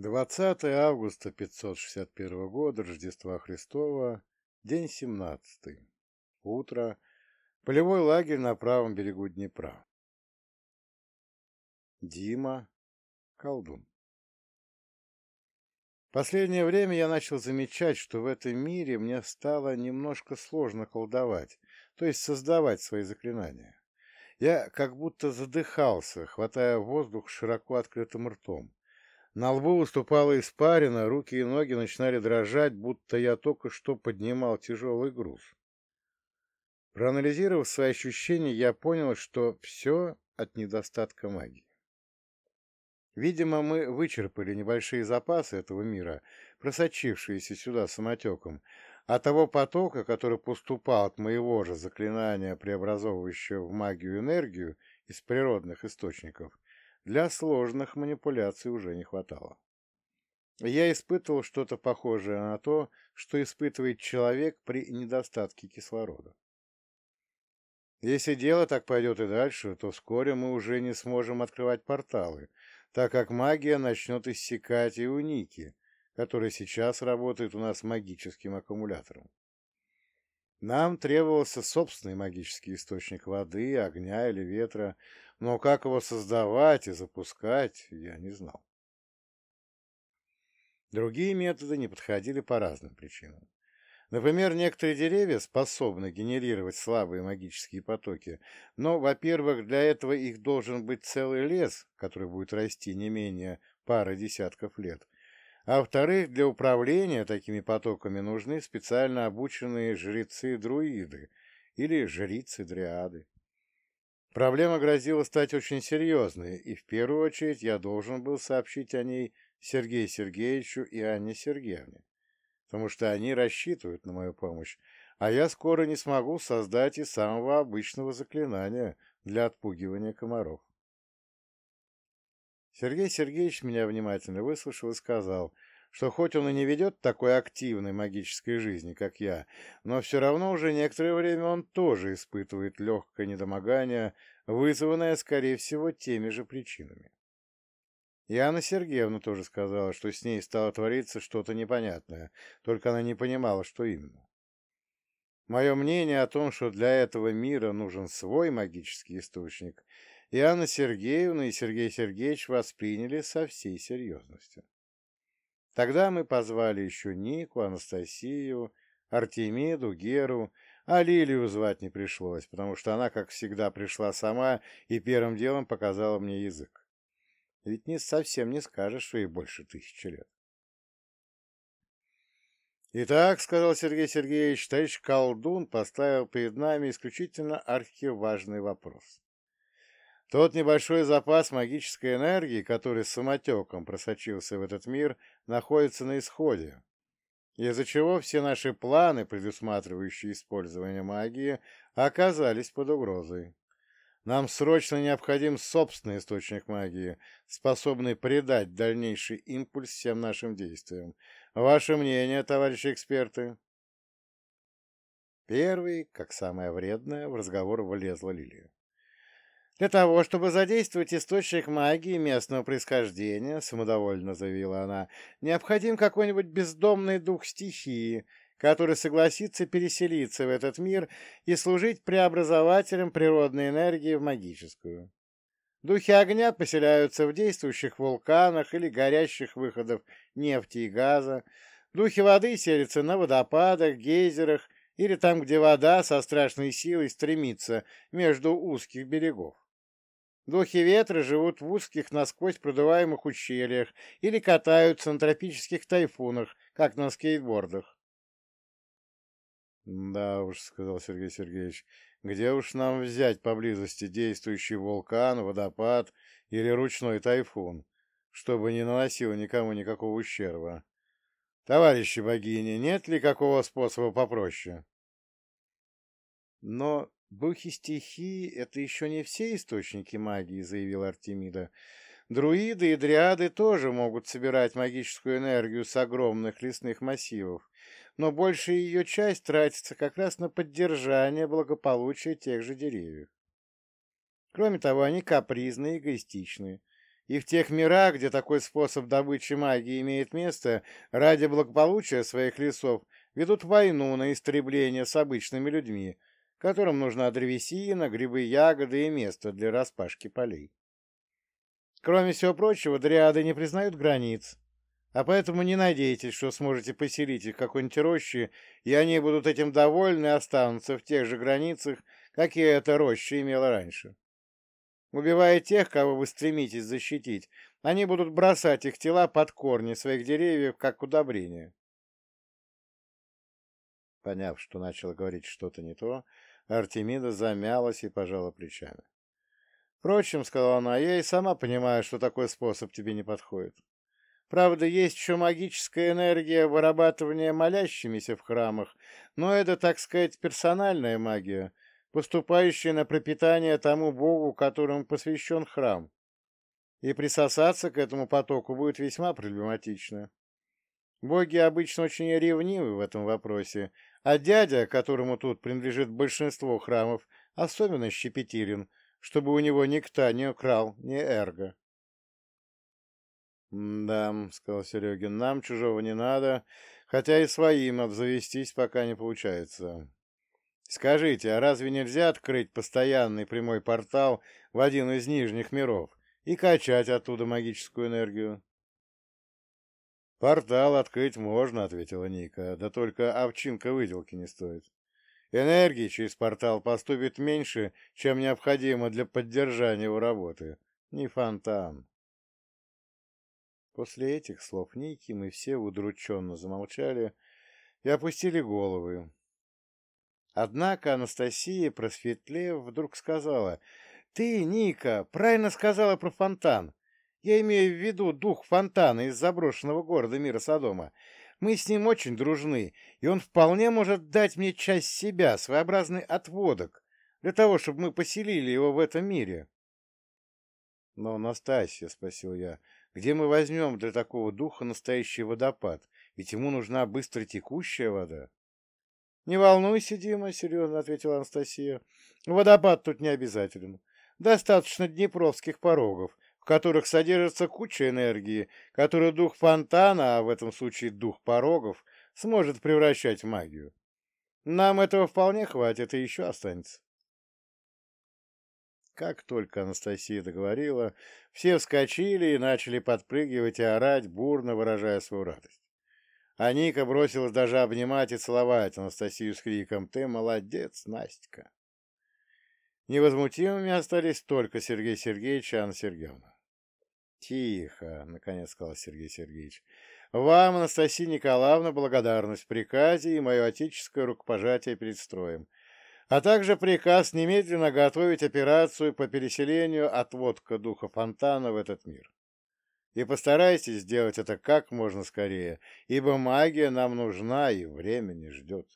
20 августа 561 года Рождества Христова, день 17. Утро. Полевой лагерь на правом берегу Днепра. Дима. Колдун. Последнее время я начал замечать, что в этом мире мне стало немножко сложно колдовать, то есть создавать свои заклинания. Я как будто задыхался, хватая воздух широко открытым ртом. На лбу выступала испарина, руки и ноги начинали дрожать, будто я только что поднимал тяжелый груз. Проанализировав свои ощущения, я понял, что все от недостатка магии. Видимо, мы вычерпали небольшие запасы этого мира, просочившиеся сюда самотеком, а того потока, который поступал от моего же заклинания, преобразовывающего в магию энергию из природных источников, для сложных манипуляций уже не хватало. Я испытывал что-то похожее на то, что испытывает человек при недостатке кислорода. Если дело так пойдет и дальше, то вскоре мы уже не сможем открывать порталы, так как магия начнет иссякать и у Ники, который сейчас работает у нас магическим аккумулятором. Нам требовался собственный магический источник воды, огня или ветра, но как его создавать и запускать, я не знал. Другие методы не подходили по разным причинам. Например, некоторые деревья способны генерировать слабые магические потоки, но, во-первых, для этого их должен быть целый лес, который будет расти не менее пары десятков лет, а во-вторых, для управления такими потоками нужны специально обученные жрецы-друиды или жрицы-дриады. Проблема грозила стать очень серьезной, и в первую очередь я должен был сообщить о ней Сергею Сергеевичу и Анне Сергеевне, потому что они рассчитывают на мою помощь, а я скоро не смогу создать и самого обычного заклинания для отпугивания комаров. Сергей Сергеевич меня внимательно выслушал и сказал, что хоть он и не ведет такой активной магической жизни, как я, но все равно уже некоторое время он тоже испытывает легкое недомогание, вызванное, скорее всего, теми же причинами. И Анна Сергеевна тоже сказала, что с ней стало твориться что-то непонятное, только она не понимала, что именно. Мое мнение о том, что для этого мира нужен свой магический источник, и Анна Сергеевна и Сергей Сергеевич восприняли со всей серьезностью. Тогда мы позвали еще Нику, Анастасию, Артемиду, Геру, а Лилию звать не пришлось, потому что она, как всегда, пришла сама и первым делом показала мне язык. Ведь не совсем не скажешь, что ей больше тысячи лет. «Итак, — сказал Сергей Сергеевич, — товарищ колдун поставил перед нами исключительно архиважный вопрос. Тот небольшой запас магической энергии, который самотеком просочился в этот мир, находится на исходе, из-за чего все наши планы, предусматривающие использование магии, оказались под угрозой. Нам срочно необходим собственный источник магии, способный придать дальнейший импульс всем нашим действиям. Ваше мнение, товарищи эксперты? Первый, как самое вредное, в разговор влезла Лилия. «Для того, чтобы задействовать источник магии местного происхождения, — самодовольно заявила она, — необходим какой-нибудь бездомный дух стихии, который согласится переселиться в этот мир и служить преобразователем природной энергии в магическую. Духи огня поселяются в действующих вулканах или горящих выходах нефти и газа, духи воды селятся на водопадах, гейзерах или там, где вода со страшной силой стремится между узких берегов. Духи ветра живут в узких, насквозь продуваемых ущельях или катаются на тропических тайфунах, как на скейтбордах. «Да уж», — сказал Сергей Сергеевич, — «где уж нам взять поблизости действующий вулкан, водопад или ручной тайфун, чтобы не наносило никому никакого ущерба? Товарищи богини, нет ли какого способа попроще?» Но «Духи стихии — это еще не все источники магии», — заявил Артемида. «Друиды и дриады тоже могут собирать магическую энергию с огромных лесных массивов, но большая ее часть тратится как раз на поддержание благополучия тех же деревьев. Кроме того, они капризны и эгоистичны, И в тех мирах, где такой способ добычи магии имеет место, ради благополучия своих лесов ведут войну на истребление с обычными людьми, которым нужна древесина, грибы, ягоды и место для распашки полей. Кроме всего прочего, дриады не признают границ, а поэтому не надейтесь, что сможете поселить их в какой-нибудь роще, и они будут этим довольны и останутся в тех же границах, какие эта роща имела раньше. Убивая тех, кого вы стремитесь защитить, они будут бросать их тела под корни своих деревьев, как удобрение. Поняв, что начал говорить что-то не то, Артемида замялась и пожала плечами. «Впрочем, — сказала она, — я и сама понимаю, что такой способ тебе не подходит. Правда, есть еще магическая энергия вырабатывания молящимися в храмах, но это, так сказать, персональная магия, поступающая на пропитание тому богу, которому посвящен храм. И присосаться к этому потоку будет весьма проблематично. Боги обычно очень ревнивы в этом вопросе, а дядя, которому тут принадлежит большинство храмов, особенно щепетилен, чтобы у него никто не украл, ни эрго. «Да», — сказал Серегин, — «нам чужого не надо, хотя и своим обзавестись пока не получается. Скажите, а разве нельзя открыть постоянный прямой портал в один из нижних миров и качать оттуда магическую энергию? «Портал открыть можно», — ответила Ника, — «да только овчинка выделки не стоит. Энергии через портал поступит меньше, чем необходимо для поддержания его работы. Не фонтан». После этих слов Ники мы все удрученно замолчали и опустили головы. Однако Анастасия, просветлев, вдруг сказала, «Ты, Ника, правильно сказала про фонтан. Я имею в виду дух фонтана из заброшенного города мира Содома. Мы с ним очень дружны, и он вполне может дать мне часть себя, своеобразный отводок, для того, чтобы мы поселили его в этом мире». «Но, Настасья, — спросил я, — где мы возьмем для такого духа настоящий водопад? Ведь ему нужна быстро текущая вода». «Не волнуйся, Дима», — серьезно ответила Анастасия. «Водопад тут не обязателен. Достаточно днепровских порогов, которых содержится куча энергии, которую дух фонтана, а в этом случае дух порогов, сможет превращать в магию. Нам этого вполне хватит, и еще останется». Как только Анастасия договорила, все вскочили и начали подпрыгивать и орать, бурно выражая свою радость. А Ника бросилась даже обнимать и целовать Анастасию с криком «Ты молодец, Настя!». Невозмутимыми остались только Сергей Сергеевич и Анна Сергеевна. «Тихо!» — наконец сказал Сергей Сергеевич. «Вам, Анастасия Николаевна, благодарность в приказе и мое отеческое рукопожатие перед строем, а также приказ немедленно готовить операцию по переселению отводка духа фонтана в этот мир. И постарайтесь сделать это как можно скорее, ибо магия нам нужна и время не ждет.